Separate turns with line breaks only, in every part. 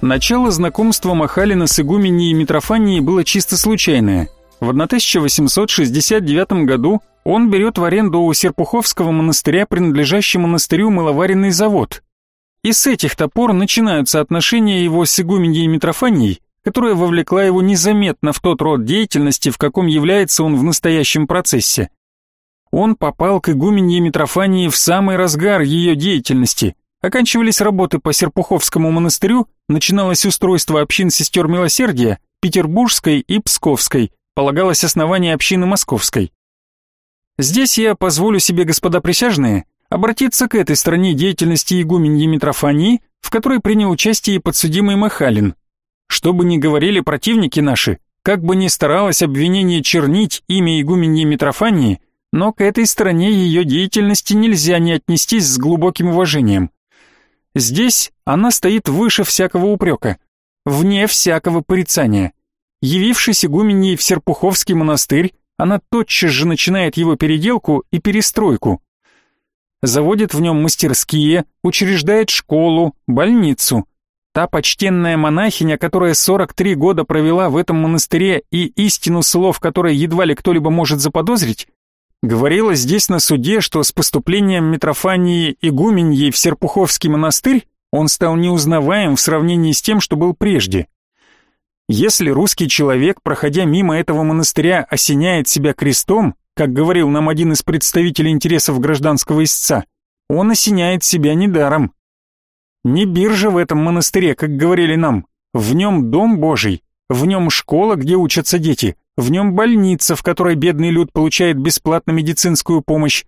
Начало знакомства Махалина с игуменей Митрофанией было чисто случайное. В 1869 году он берет в аренду у Серпуховского монастыря, принадлежащий монастырю мыловаренный завод. И с этих-то пор начинаются отношения его с игуменьей Митрофанией, которая вовлекла его незаметно в тот род деятельности, в каком является он в настоящем процессе. Он попал к игуменье Митрофании в самый разгар ее деятельности. Оканчивались работы по Серпуховскому монастырю, начиналось устройство общин сестер Милосердия, Петербургской и Псковской, полагалось основание общины Московской. Здесь я позволю себе, господа присяжные, обратиться к этой стороне деятельности игуменьи Митрофании, в которой принял участие и подсудимый Махалин. Что бы ни говорили противники наши, как бы ни старалось обвинение чернить имя игуменьи Митрофании, но к этой стороне ее деятельности нельзя не отнестись с глубоким уважением. Здесь она стоит выше всякого упрека, вне всякого порицания. Явившись игуменьей в Серпуховский монастырь, она тотчас же начинает его переделку и перестройку. Заводит в нем мастерские, учреждает школу, больницу. Та почтенная монахиня, которая 43 года провела в этом монастыре и истину слов, которой едва ли кто-либо может заподозрить, говорила здесь на суде, что с поступлением Митрофании Игуменьей в Серпуховский монастырь он стал неузнаваем в сравнении с тем, что был прежде. Если русский человек, проходя мимо этого монастыря, осеняет себя крестом, как говорил нам один из представителей интересов гражданского истца, он осеняет себя недаром. Не биржа в этом монастыре, как говорили нам, в нем дом Божий, в нем школа, где учатся дети, в нем больница, в которой бедный люд получает бесплатно медицинскую помощь.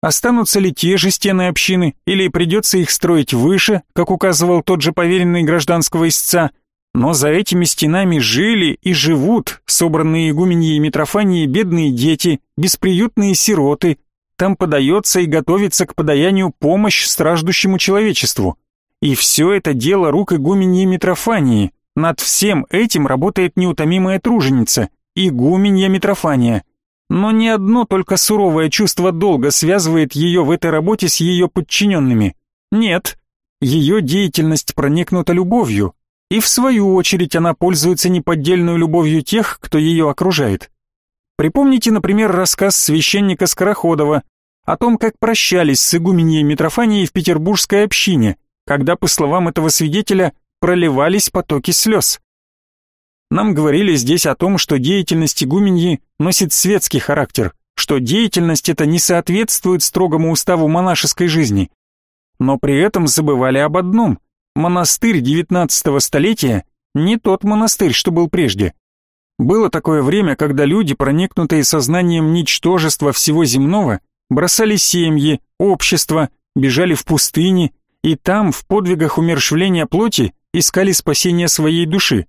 Останутся ли те же стены общины, или придется их строить выше, как указывал тот же поверенный гражданского истца – но за этими стенами жили и живут собранные игуменьи и Митрофании бедные дети, бесприютные сироты. Там подается и готовится к подаянию помощь страждущему человечеству. И все это дело рук игуменьи Митрофании. Над всем этим работает неутомимая труженица, игуменья Митрофания. Но ни одно только суровое чувство долга связывает ее в этой работе с ее подчиненными. Нет, ее деятельность проникнута любовью, и в свою очередь она пользуется неподдельной любовью тех, кто ее окружает. Припомните, например, рассказ священника Скороходова о том, как прощались с игуменьей Митрофанией в петербургской общине, когда, по словам этого свидетеля, проливались потоки слез. Нам говорили здесь о том, что деятельность игуменьи носит светский характер, что деятельность эта не соответствует строгому уставу монашеской жизни. Но при этом забывали об одном – монастырь девятнадцатого столетия не тот монастырь, что был прежде. Было такое время, когда люди, проникнутые сознанием ничтожества всего земного, бросали семьи, общество, бежали в пустыни и там, в подвигах умершвления плоти, искали спасения своей души.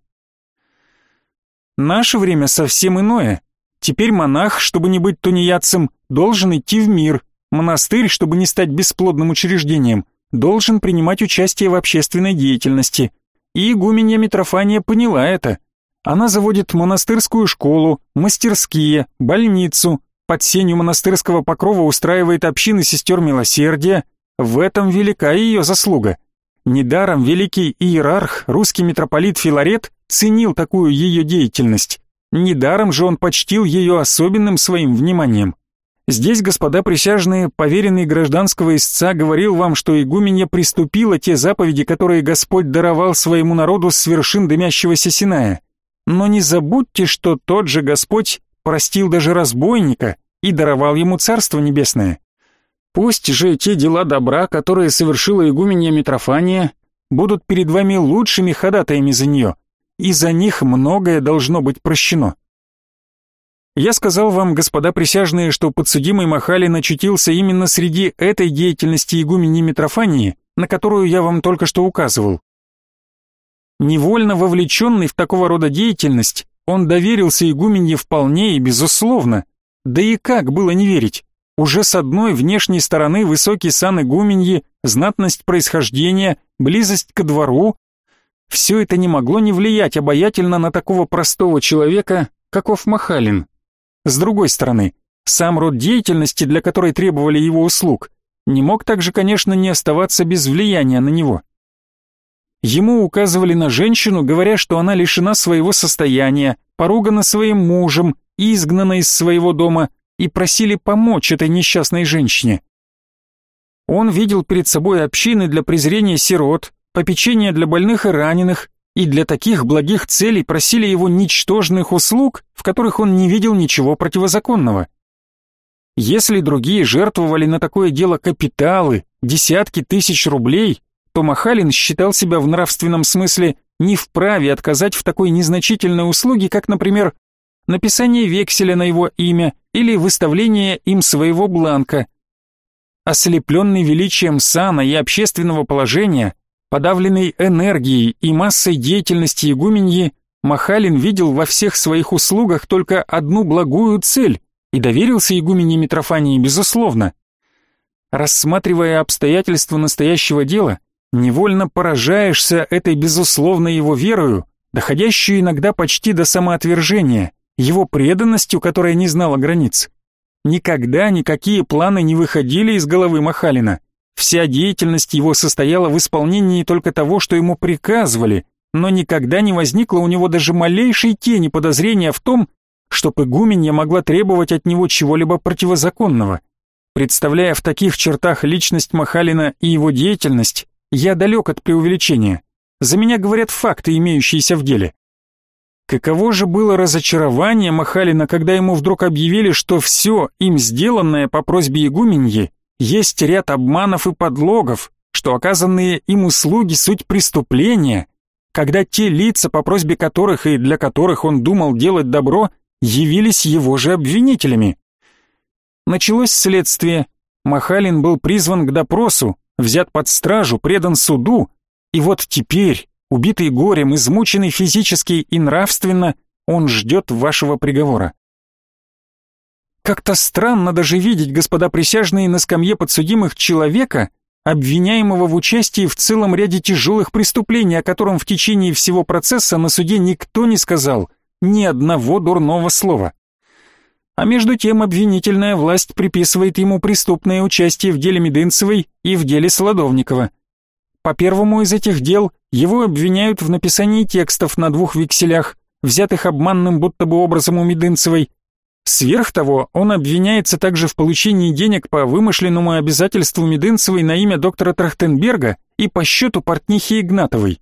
Наше время совсем иное. Теперь монах, чтобы не быть тунеядцем, должен идти в мир, монастырь, чтобы не стать бесплодным учреждением, должен принимать участие в общественной деятельности. И игуменья Митрофания поняла это. Она заводит монастырскую школу, мастерские, больницу, под сенью монастырского покрова устраивает общины сестер милосердия. В этом велика ее заслуга. Недаром великий иерарх, русский митрополит Филарет, ценил такую ее деятельность. Недаром же он почтил ее особенным своим вниманием. Здесь, господа присяжные, поверенный гражданского истца говорил вам, что игуменья приступила те заповеди, которые Господь даровал своему народу с вершин дымящегося Синая. Но не забудьте, что тот же Господь простил даже разбойника и даровал ему Царство Небесное. Пусть же те дела добра, которые совершила игуменья Митрофания, будут перед вами лучшими ходатаями за нее, и за них многое должно быть прощено. Я сказал вам, господа присяжные, что подсудимый Махалин очутился именно среди этой деятельности игумени Митрофании, на которую я вам только что указывал. Невольно вовлеченный в такого рода деятельность, он доверился игуменье вполне и безусловно. Да и как было не верить? Уже с одной внешней стороны высокий сан игуменьи, знатность происхождения, близость ко двору, все это не могло не влиять обаятельно на такого простого человека, каков Махалин. С другой стороны, сам род деятельности, для которой требовали его услуг, не мог также, конечно, не оставаться без влияния на него. Ему указывали на женщину, говоря, что она лишена своего состояния, поругана своим мужем, изгнана из своего дома, и просили помочь этой несчастной женщине. Он видел перед собой общины для презрения сирот, попечения для больных и раненых, и для таких благих целей просили его ничтожных услуг, в которых он не видел ничего противозаконного. Если другие жертвовали на такое дело капиталы, десятки тысяч рублей, то Махалин считал себя в нравственном смысле не вправе отказать в такой незначительной услуге, как, например, написание векселя на его имя или выставление им своего бланка. Ослепленный величием сана и общественного положения, подавленный энергией и массой деятельности игуменьи, Махалин видел во всех своих услугах только одну благую цель и доверился игумене Митрофании безусловно. Рассматривая обстоятельства настоящего дела, невольно поражаешься этой безусловной его верою, доходящую иногда почти до самоотвержения, его преданностью, которая не знала границ. Никогда никакие планы не выходили из головы Махалина. Вся деятельность его состояла в исполнении только того, что ему приказывали, но никогда не возникло у него даже малейшей тени подозрения в том, чтоб игуменья могла требовать от него чего-либо противозаконного. Представляя в таких чертах личность Махалина и его деятельность, я далек от преувеличения. За меня говорят факты, имеющиеся в деле. Каково же было разочарование Махалина, когда ему вдруг объявили, что все им сделанное по просьбе игуменьи есть ряд обманов и подлогов, что оказанные им услуги суть преступления, когда те лица, по просьбе которых и для которых он думал делать добро, явились его же обвинителями. Началось следствие. Махалин был призван к допросу, взят под стражу, предан суду, и вот теперь, убитый горем, измученный физически и нравственно, он ждет вашего приговора. Как-то странно даже видеть, господа присяжные, на скамье подсудимых человека, обвиняемого в участии в целом ряде тяжелых преступлений, о котором в течение всего процесса на суде никто не сказал ни одного дурного слова. А между тем обвинительная власть приписывает ему преступное участие в деле Медынцевой и в деле Солодовникова. По первому из этих дел его обвиняют в написании текстов на двух векселях, взятых обманным будто бы образом у Медынцевой, Сверх того, он обвиняется также в получении денег по вымышленному обязательству Медынцевой на имя доктора Трахтенберга и по счету портнихи Игнатовой.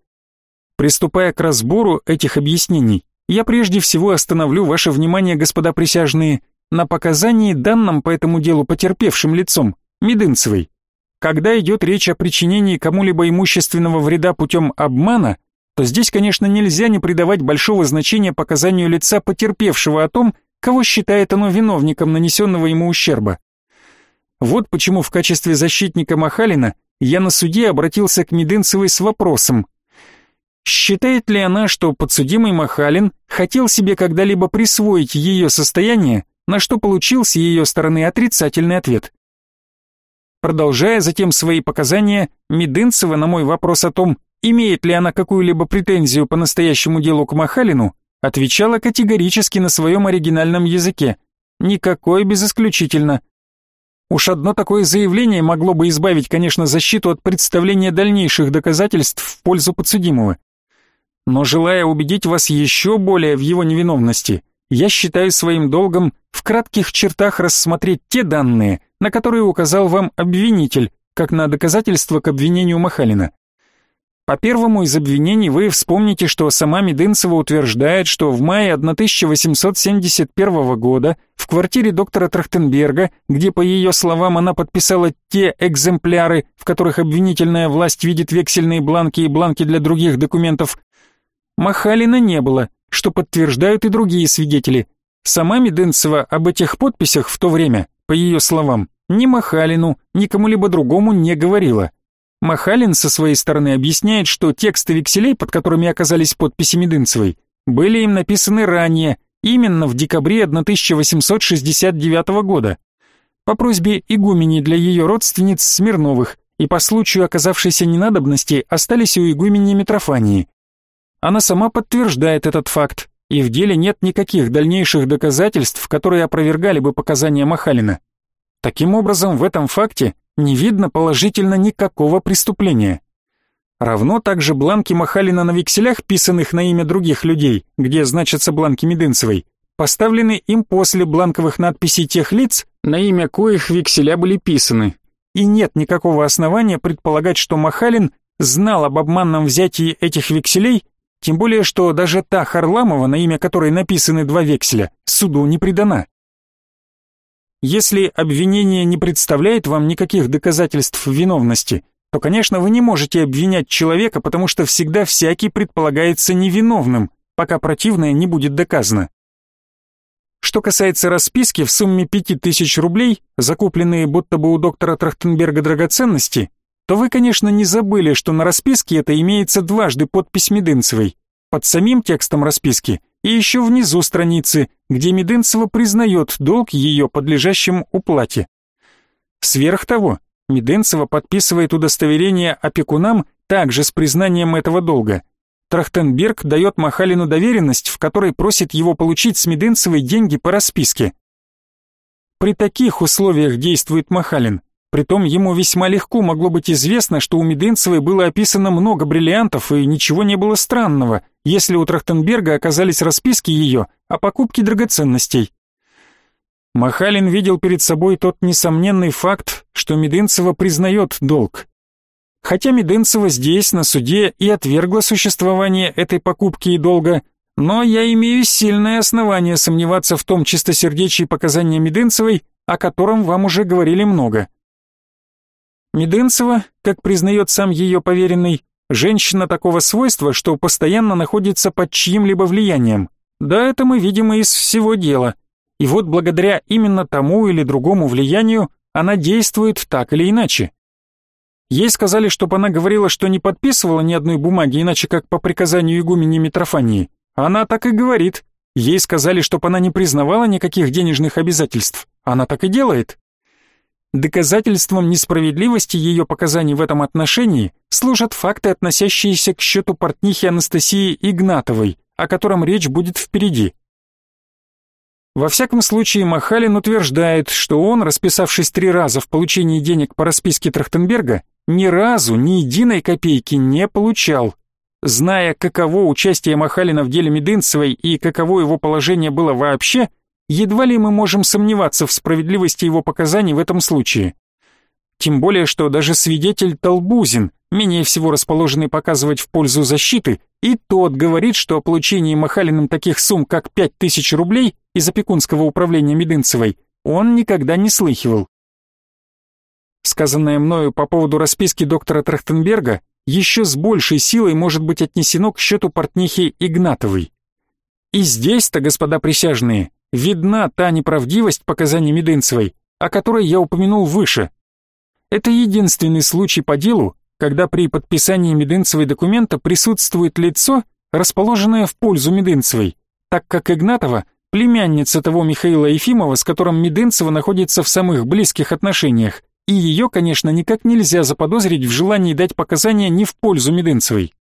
Приступая к разбору этих объяснений, я прежде всего остановлю ваше внимание, господа присяжные, на показании данном по этому делу потерпевшим лицом, Медынцевой. Когда идет речь о причинении кому-либо имущественного вреда путем обмана, то здесь, конечно, нельзя не придавать большого значения показанию лица потерпевшего о том, кого считает оно виновником нанесенного ему ущерба. Вот почему в качестве защитника Махалина я на суде обратился к Медынцевой с вопросом, считает ли она, что подсудимый Махалин хотел себе когда-либо присвоить ее состояние, на что получил с ее стороны отрицательный ответ. Продолжая затем свои показания, Медынцева на мой вопрос о том, имеет ли она какую-либо претензию по настоящему делу к Махалину, отвечала категорически на своем оригинальном языке. Никакой без исключительно. Уж одно такое заявление могло бы избавить, конечно, защиту от представления дальнейших доказательств в пользу подсудимого. Но желая убедить вас еще более в его невиновности, я считаю своим долгом в кратких чертах рассмотреть те данные, на которые указал вам обвинитель, как на доказательство к обвинению Махалина. По первому из обвинений вы вспомните, что сама Медынцева утверждает, что в мае 1871 года в квартире доктора Трахтенберга, где, по ее словам, она подписала те экземпляры, в которых обвинительная власть видит вексельные бланки и бланки для других документов, Махалина не было, что подтверждают и другие свидетели. Сама Медынцева об этих подписях в то время, по ее словам, ни Махалину, ни кому-либо другому не говорила. Махалин со своей стороны объясняет, что тексты векселей, под которыми оказались подписи Медынцевой, были им написаны ранее, именно в декабре 1869 года, по просьбе игумени для ее родственниц Смирновых, и по случаю оказавшейся ненадобности остались у игумени Митрофании. Она сама подтверждает этот факт, и в деле нет никаких дальнейших доказательств, которые опровергали бы показания Махалина. Таким образом, в этом факте не видно положительно никакого преступления. равно также бланки Махалина на векселях, писанных на имя других людей, где значатся бланки Медынцевой, поставлены им после бланковых надписей тех лиц, на имя коих векселя были писаны. И нет никакого основания предполагать, что Махалин знал об обманном взятии этих векселей, тем более что даже та Харламова, на имя которой написаны два векселя, суду не предана. Если обвинение не представляет вам никаких доказательств виновности, то, конечно, вы не можете обвинять человека, потому что всегда всякий предполагается невиновным, пока противное не будет доказано. Что касается расписки в сумме 5000 рублей, закупленные будто бы у доктора Трахтенберга драгоценности, то вы, конечно, не забыли, что на расписке это имеется дважды подпись Медынцевой, под самим текстом расписки и еще внизу страницы, где Медынцева признает долг ее подлежащим уплате. Сверх того, Меденцева подписывает удостоверение опекунам также с признанием этого долга. Трахтенберг дает Махалину доверенность, в которой просит его получить с Меденцевой деньги по расписке. При таких условиях действует Махалин. Притом ему весьма легко могло быть известно, что у Меденцевой было описано много бриллиантов и ничего не было странного, если у Трахтенберга оказались расписки ее о покупке драгоценностей. Махалин видел перед собой тот несомненный факт, что Медынцева признает долг. Хотя Медынцева здесь, на суде, и отвергла существование этой покупки и долга, но я имею сильное основание сомневаться в том чистосердечии показания Медынцевой, о котором вам уже говорили много. Медынцева, как признает сам ее поверенный, женщина такого свойства, что постоянно находится под чьим-либо влиянием. Да, это мы видим из всего дела. И вот благодаря именно тому или другому влиянию она действует так или иначе. Ей сказали, чтобы она говорила, что не подписывала ни одной бумаги, иначе как по приказанию игумени Митрофании. Она так и говорит. Ей сказали, чтобы она не признавала никаких денежных обязательств. Она так и делает. Доказательством несправедливости ее показаний в этом отношении служат факты, относящиеся к счету портнихи Анастасии Игнатовой, о котором речь будет впереди. Во всяком случае, Махалин утверждает, что он, расписавшись три раза в получении денег по расписке Трахтенберга, ни разу ни единой копейки не получал. Зная, каково участие Махалина в деле Медынцевой и каково его положение было вообще, едва ли мы можем сомневаться в справедливости его показаний в этом случае. Тем более, что даже свидетель Толбузин, менее всего расположенный показывать в пользу защиты, и тот говорит, что о получении Махалиным таких сумм, как 5000 рублей из опекунского управления Медынцевой, он никогда не слыхивал. Сказанное мною по поводу расписки доктора Трахтенберга еще с большей силой может быть отнесено к счету портнихи Игнатовой. И здесь-то, господа присяжные, видна та неправдивость показаний Медынцевой, о которой я упомянул выше – это единственный случай по делу, когда при подписании Медынцевой документа присутствует лицо, расположенное в пользу Медынцевой, так как Игнатова – племянница того Михаила Ефимова, с которым Медынцева находится в самых близких отношениях, и ее, конечно, никак нельзя заподозрить в желании дать показания не в пользу Медынцевой.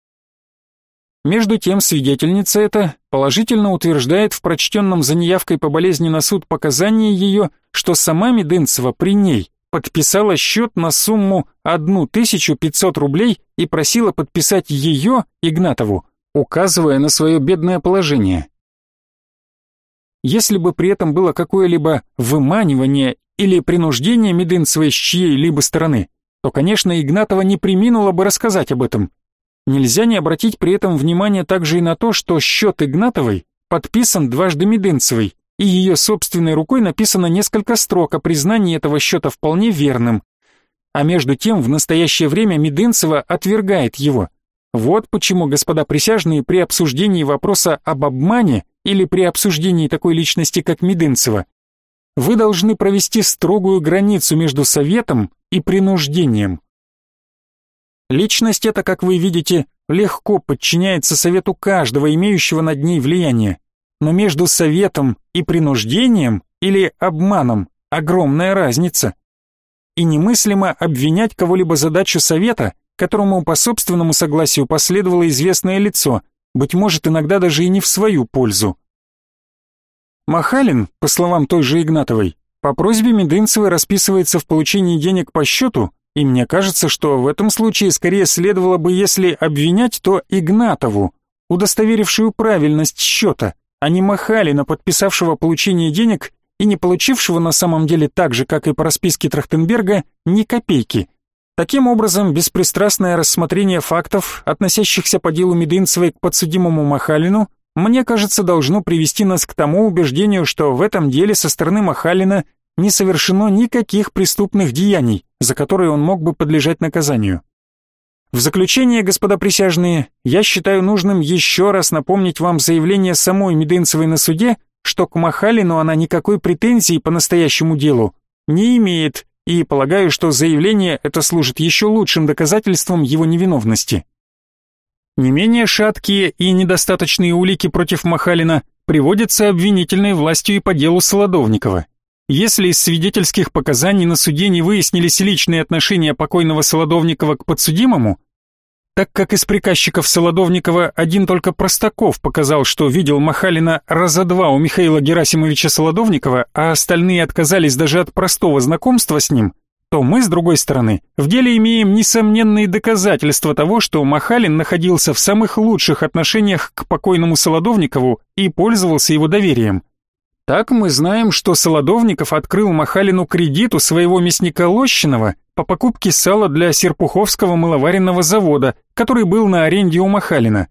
Между тем свидетельница эта положительно утверждает в прочтенном за неявкой по болезни на суд показании ее, что сама Медынцева при ней подписала счет на сумму 1500 рублей и просила подписать ее, Игнатову, указывая на свое бедное положение. Если бы при этом было какое-либо выманивание или принуждение Медынцевой с чьей-либо стороны, то, конечно, Игнатова не приминула бы рассказать об этом. Нельзя не обратить при этом внимание также и на то, что счет Игнатовой подписан дважды Медынцевой, и ее собственной рукой написано несколько строк о признании этого счета вполне верным. А между тем в настоящее время Медынцева отвергает его. Вот почему, господа присяжные, при обсуждении вопроса об обмане или при обсуждении такой личности, как Медынцева, вы должны провести строгую границу между советом и принуждением. Личность эта, как вы видите, легко подчиняется совету каждого, имеющего над ней влияние но между советом и принуждением или обманом огромная разница. И немыслимо обвинять кого-либо задачу совета, которому по собственному согласию последовало известное лицо, быть может иногда даже и не в свою пользу. Махалин, по словам той же Игнатовой, по просьбе Медынцевой расписывается в получении денег по счету, и мне кажется, что в этом случае скорее следовало бы, если обвинять, то Игнатову, удостоверившую правильность счета, а не Махалина, подписавшего получение денег и не получившего на самом деле так же, как и по расписке Трахтенберга, ни копейки. Таким образом, беспристрастное рассмотрение фактов, относящихся по делу Мединцевой к подсудимому Махалину, мне кажется, должно привести нас к тому убеждению, что в этом деле со стороны Махалина не совершено никаких преступных деяний, за которые он мог бы подлежать наказанию. В заключение, господа присяжные, я считаю нужным еще раз напомнить вам заявление самой Мединцевой на суде, что к Махалину она никакой претензии по настоящему делу не имеет, и полагаю, что заявление это служит еще лучшим доказательством его невиновности. Не менее шаткие и недостаточные улики против Махалина приводятся обвинительной властью и по делу Солодовникова. Если из свидетельских показаний на суде не выяснились личные отношения покойного Солодовникова к подсудимому, так как из приказчиков Солодовникова один только Простаков показал, что видел Махалина раза два у Михаила Герасимовича Солодовникова, а остальные отказались даже от простого знакомства с ним, то мы, с другой стороны, в деле имеем несомненные доказательства того, что Махалин находился в самых лучших отношениях к покойному Солодовникову и пользовался его доверием. Так мы знаем, что Солодовников открыл Махалину кредит у своего мясника Лощинова по покупке сала для Серпуховского мыловаренного завода, который был на аренде у Махалина.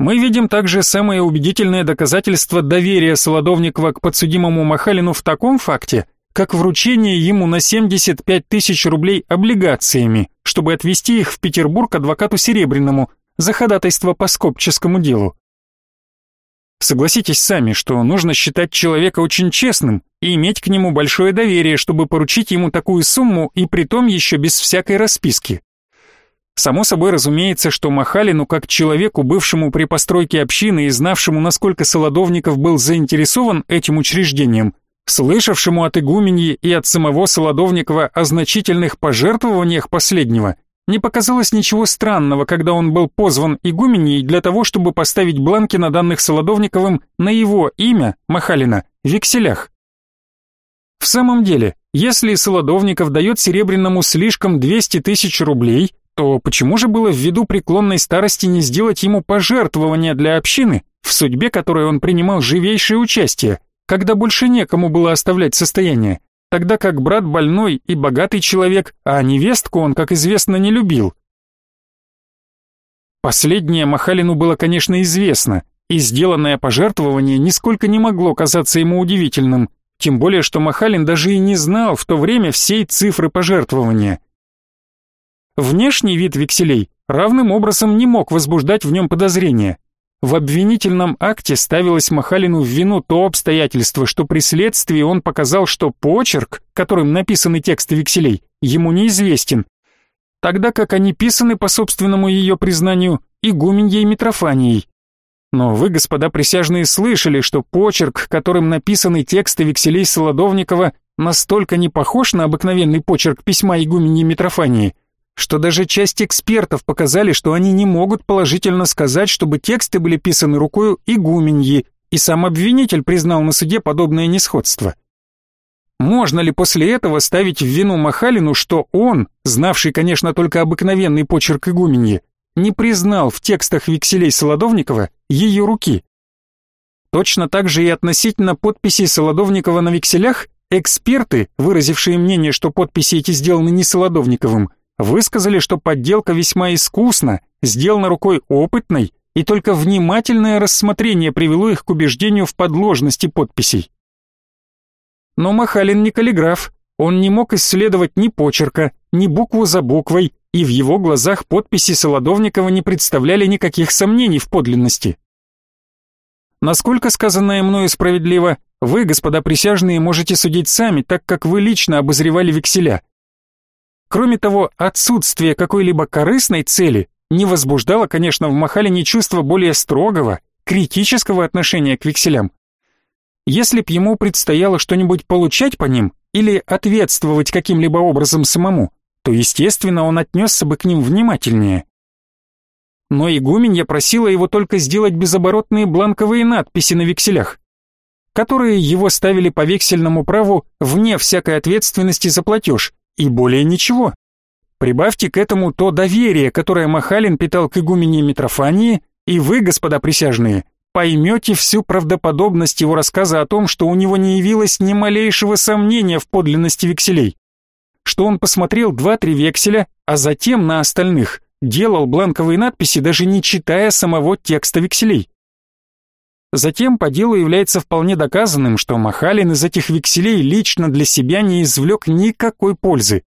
Мы видим также самое убедительное доказательство доверия Солодовникова к подсудимому Махалину в таком факте, как вручение ему на 75 тысяч рублей облигациями, чтобы отвезти их в Петербург адвокату Серебряному за ходатайство по скопческому делу. Согласитесь сами, что нужно считать человека очень честным и иметь к нему большое доверие, чтобы поручить ему такую сумму и притом еще без всякой расписки. Само собой разумеется, что Махалину, как человеку, бывшему при постройке общины и знавшему, насколько Солодовников был заинтересован этим учреждением, слышавшему от игуменьи и от самого Солодовникова о значительных пожертвованиях последнего, не показалось ничего странного, когда он был позван игуменей для того, чтобы поставить бланки на данных Солодовниковым на его имя, Махалина, в векселях. В самом деле, если Солодовников дает Серебряному слишком 200 тысяч рублей, то почему же было ввиду преклонной старости не сделать ему пожертвование для общины, в судьбе которой он принимал живейшее участие, когда больше некому было оставлять состояние? Тогда как брат больной и богатый человек, а невестку он, как известно, не любил. Последнее Махалину было, конечно, известно, и сделанное пожертвование нисколько не могло казаться ему удивительным, тем более что Махалин даже и не знал в то время всей цифры пожертвования. Внешний вид векселей равным образом не мог возбуждать в нем подозрения – в обвинительном акте ставилось Махалину в вину то обстоятельство, что при следствии он показал, что почерк, которым написаны тексты векселей, ему неизвестен, тогда как они писаны по собственному ее признанию игуменьей Митрофанией. Но вы, господа присяжные, слышали, что почерк, которым написаны тексты векселей Солодовникова, настолько не похож на обыкновенный почерк письма игуменьи Митрофании, что даже часть экспертов показали, что они не могут положительно сказать, чтобы тексты были писаны рукою игуменьи, и сам обвинитель признал на суде подобное несходство. Можно ли после этого ставить в вину Махалину, что он, знавший, конечно, только обыкновенный почерк игуменьи, не признал в текстах векселей Солодовникова ее руки? Точно так же и относительно подписей Солодовникова на векселях, эксперты, выразившие мнение, что подписи эти сделаны не Солодовниковым, высказали, что подделка весьма искусна, сделана рукой опытной, и только внимательное рассмотрение привело их к убеждению в подложности подписей. Но Махалин не каллиграф, он не мог исследовать ни почерка, ни букву за буквой, и в его глазах подписи Солодовникова не представляли никаких сомнений в подлинности. Насколько сказанное мною справедливо, вы, господа присяжные, можете судить сами, так как вы лично обозревали векселя. Кроме того, отсутствие какой-либо корыстной цели не возбуждало, конечно, в Махалине чувство более строгого, критического отношения к векселям. Если б ему предстояло что-нибудь получать по ним или ответствовать каким-либо образом самому, то, естественно, он отнесся бы к ним внимательнее. Но игуменья просила его только сделать безоборотные бланковые надписи на векселях, которые его ставили по вексельному праву вне всякой ответственности за платеж, и более ничего. Прибавьте к этому то доверие, которое Махалин питал к игумене Митрофании, и вы, господа присяжные, поймете всю правдоподобность его рассказа о том, что у него не явилось ни малейшего сомнения в подлинности векселей, что он посмотрел два-три векселя, а затем на остальных делал бланковые надписи, даже не читая самого текста векселей. Затем по делу является вполне доказанным, что Махалин из этих векселей лично для себя не извлек никакой пользы.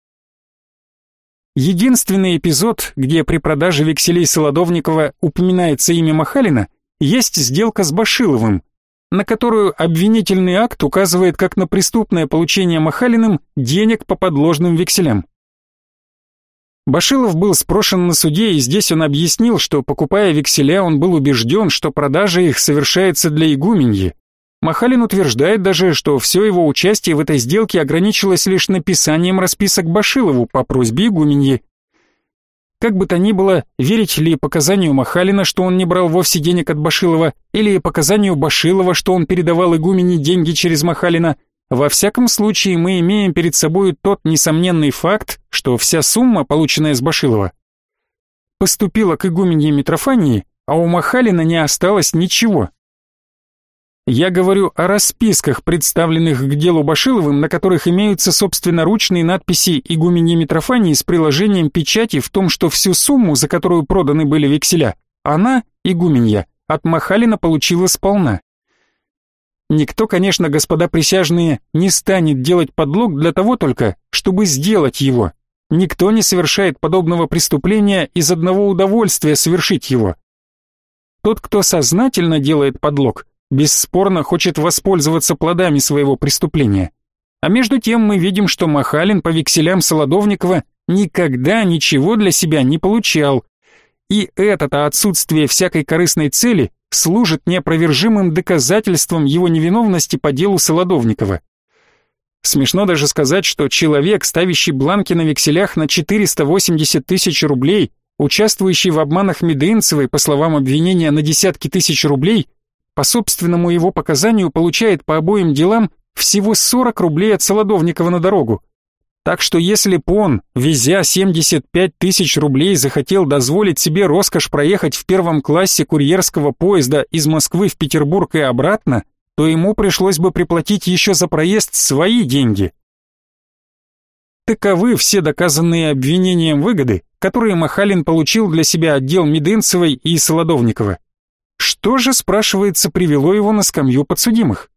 Единственный эпизод, где при продаже векселей Солодовникова упоминается имя Махалина, есть сделка с Башиловым, на которую обвинительный акт указывает как на преступное получение Махалиным денег по подложным векселям. Башилов был спрошен на суде, и здесь он объяснил, что, покупая векселя, он был убежден, что продажа их совершается для игуменьи. Махалин утверждает даже, что все его участие в этой сделке ограничилось лишь написанием расписок Башилову по просьбе игуменьи. Как бы то ни было, верить ли показанию Махалина, что он не брал вовсе денег от Башилова, или показанию Башилова, что он передавал игумене деньги через Махалина – во всяком случае, мы имеем перед собой тот несомненный факт, что вся сумма, полученная с Башилова, поступила к игуменье Митрофании, а у Махалина не осталось ничего. Я говорю о расписках, представленных к делу Башиловым, на которых имеются собственноручные надписи игуменье Митрофании с приложением печати в том, что всю сумму, за которую проданы были векселя, она, игуменья, от Махалина получила сполна. Никто, конечно, господа присяжные, не станет делать подлог для того только, чтобы сделать его. Никто не совершает подобного преступления из одного удовольствия совершить его. Тот, кто сознательно делает подлог, бесспорно хочет воспользоваться плодами своего преступления. А между тем мы видим, что Махалин по векселям Солодовникова никогда ничего для себя не получал. И это-то отсутствие всякой корыстной цели служит неопровержимым доказательством его невиновности по делу Солодовникова. Смешно даже сказать, что человек, ставящий бланки на векселях на 480 тысяч рублей, участвующий в обманах Медынцевой, по словам обвинения, на десятки тысяч рублей, по собственному его показанию получает по обоим делам всего 40 рублей от Солодовникова на дорогу. Так что если б он, везя 75 тысяч рублей, захотел дозволить себе роскошь проехать в первом классе курьерского поезда из Москвы в Петербург и обратно, то ему пришлось бы приплатить еще за проезд свои деньги. Таковы все доказанные обвинением выгоды, которые Махалин получил для себя отдел Медынцевой и Солодовникова. Что же, спрашивается, привело его на скамью подсудимых?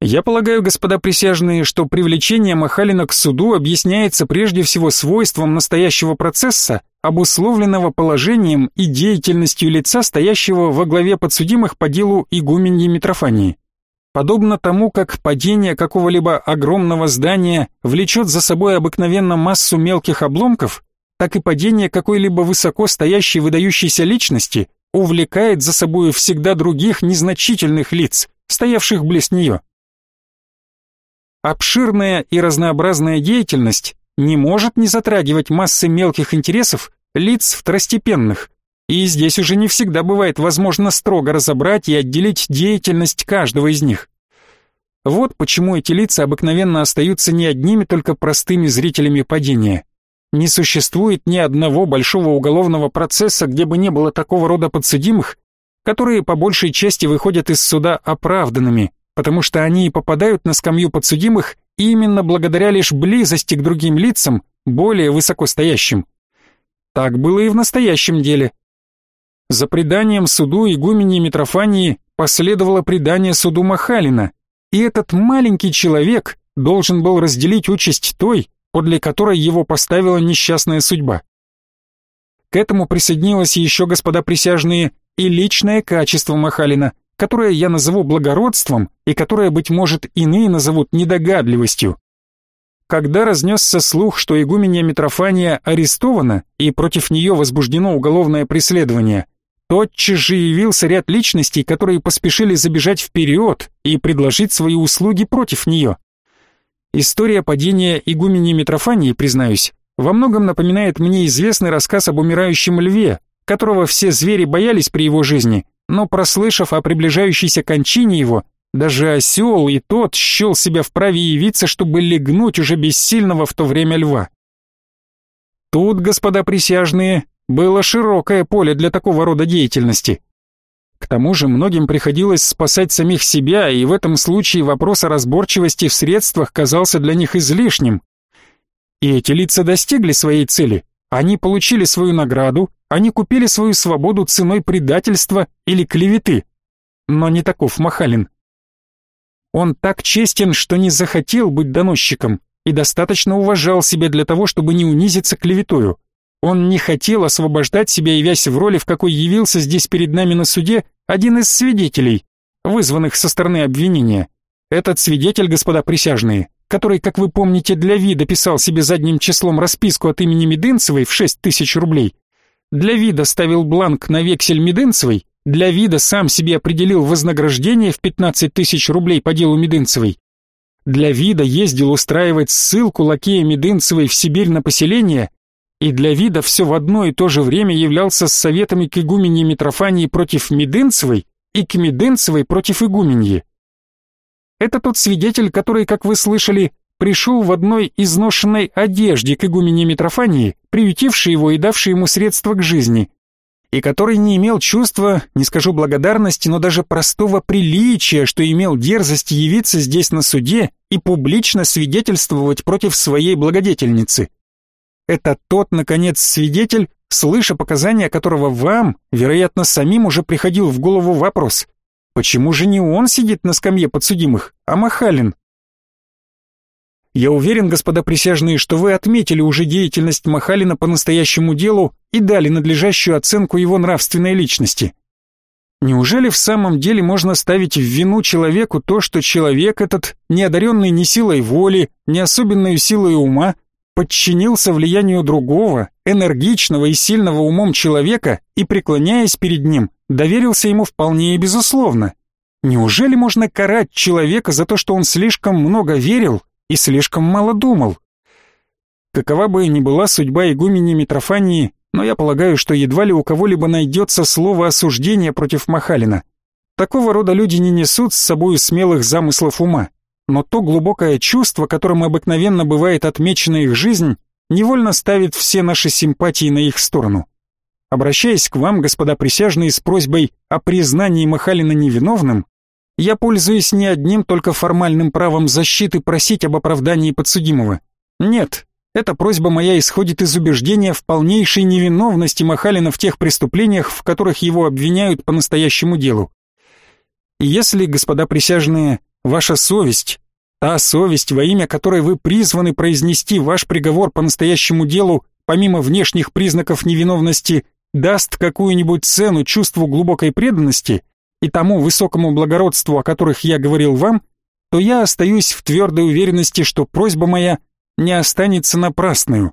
Я полагаю, господа присяжные, что привлечение Махалина к суду объясняется прежде всего свойством настоящего процесса, обусловленного положением и деятельностью лица, стоящего во главе подсудимых по делу игуменьи Митрофании. Подобно тому, как падение какого-либо огромного здания влечет за собой обыкновенно массу мелких обломков, так и падение какой-либо высоко стоящей выдающейся личности увлекает за собой всегда других незначительных лиц, стоявших близ нее. Обширная и разнообразная деятельность не может не затрагивать массы мелких интересов лиц второстепенных, и здесь уже не всегда бывает возможно строго разобрать и отделить деятельность каждого из них. Вот почему эти лица обыкновенно остаются не одними только простыми зрителями падения. Не существует ни одного большого уголовного процесса, где бы не было такого рода подсудимых, которые по большей части выходят из суда оправданными, потому что они и попадают на скамью подсудимых именно благодаря лишь близости к другим лицам, более высокостоящим. Так было и в настоящем деле. За преданием суду игумени Митрофании последовало предание суду Махалина, и этот маленький человек должен был разделить участь той, подле которой его поставила несчастная судьба. К этому присоединилось еще, господа присяжные, и личное качество Махалина – которое я назову благородством и которое, быть может, иные назовут недогадливостью. Когда разнесся слух, что игуменья Митрофания арестована и против нее возбуждено уголовное преследование, тотчас же явился ряд личностей, которые поспешили забежать вперед и предложить свои услуги против нее. История падения игумени Митрофании, признаюсь, во многом напоминает мне известный рассказ об умирающем льве, которого все звери боялись при его жизни, но прослышав о приближающейся кончине его, даже осел и тот счел себя вправе явиться, чтобы легнуть уже бессильного в то время льва. Тут, господа присяжные, было широкое поле для такого рода деятельности. К тому же многим приходилось спасать самих себя, и в этом случае вопрос о разборчивости в средствах казался для них излишним. И эти лица достигли своей цели. Они получили свою награду, они купили свою свободу ценой предательства или клеветы. Но не таков Махалин. Он так честен, что не захотел быть доносчиком и достаточно уважал себя для того, чтобы не унизиться клеветою. Он не хотел освобождать себя, явясь в роли, в какой явился здесь перед нами на суде один из свидетелей, вызванных со стороны обвинения. Этот свидетель, господа присяжные, который, как вы помните, для вида писал себе задним числом расписку от имени Медынцевой в 6 тысяч рублей, для вида ставил бланк на вексель Медынцевой, для вида сам себе определил вознаграждение в 15 тысяч рублей по делу Медынцевой, для вида ездил устраивать ссылку лакея Медынцевой в Сибирь на поселение и для вида все в одно и то же время являлся с советами к игуменье Митрофании против Медынцевой и к Медынцевой против игуменьи. Это тот свидетель, который, как вы слышали, пришел в одной изношенной одежде к игумене Митрофании, приютившей его и давшей ему средства к жизни, и который не имел чувства, не скажу благодарности, но даже простого приличия, что имел дерзость явиться здесь на суде и публично свидетельствовать против своей благодетельницы. Это тот, наконец, свидетель, слыша показания которого вам, вероятно, самим уже приходил в голову вопрос, почему же не он сидит на скамье подсудимых, а Махалин? Я уверен, господа присяжные, что вы отметили уже деятельность Махалина по настоящему делу и дали надлежащую оценку его нравственной личности. Неужели в самом деле можно ставить в вину человеку то, что человек этот, не одаренный ни силой воли, ни особенной силой ума, подчинился влиянию другого, энергичного и сильного умом человека и, преклоняясь перед ним, доверился ему вполне и безусловно. Неужели можно карать человека за то, что он слишком много верил и слишком мало думал? Какова бы ни была судьба игумени Митрофании, но я полагаю, что едва ли у кого-либо найдется слово осуждения против Махалина. Такого рода люди не несут с собой смелых замыслов ума но то глубокое чувство, которым обыкновенно бывает отмечена их жизнь, невольно ставит все наши симпатии на их сторону. Обращаясь к вам, господа присяжные, с просьбой о признании Махалина невиновным, я пользуюсь не одним только формальным правом защиты просить об оправдании подсудимого. Нет, эта просьба моя исходит из убеждения в полнейшей невиновности Махалина в тех преступлениях, в которых его обвиняют по настоящему делу. Если, господа присяжные, Ваша совесть, та совесть, во имя которой вы призваны произнести ваш приговор по настоящему делу, помимо внешних признаков невиновности, даст какую-нибудь цену чувству глубокой преданности и тому высокому благородству, о которых я говорил вам, то я остаюсь в твердой уверенности, что просьба моя не останется напрасную,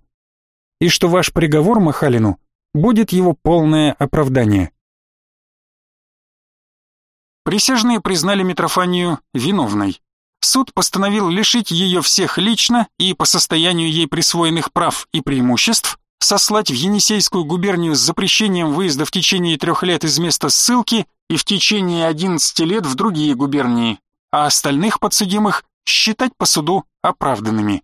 и что ваш приговор Махалину будет его полное оправдание. Присяжные признали Митрофанию виновной. Суд постановил лишить ее всех лично и по состоянию ей присвоенных прав и преимуществ, сослать в Енисейскую губернию с запрещением выезда в течение трех лет из места ссылки и в течение 11 лет в другие губернии, а остальных подсудимых считать по суду оправданными.